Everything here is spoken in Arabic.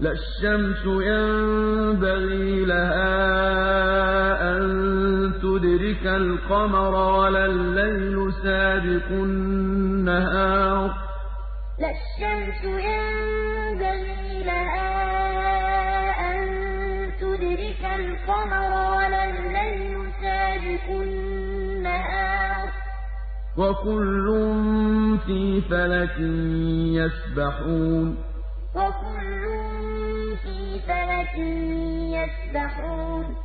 لَا الشَّمْسُ يَنبَغِي لَهَا أَن تُدْرِكَ الْقَمَرَ وَلَا اللَّيْلُ سَابِقُ النَّهَارِ ۚ. لَا الشَّمْسُ يَنبَغِي لَهَا أَن تُدْرِكَ الْقَمَرَ وَلَا اللَّيْلُ سَابِقُ النَّهَارِ ۚ. وَكُلٌّ فِي فَلَكٍ يَسْبَحُونَ. فَلَكٍ يَسْبَحُونَ.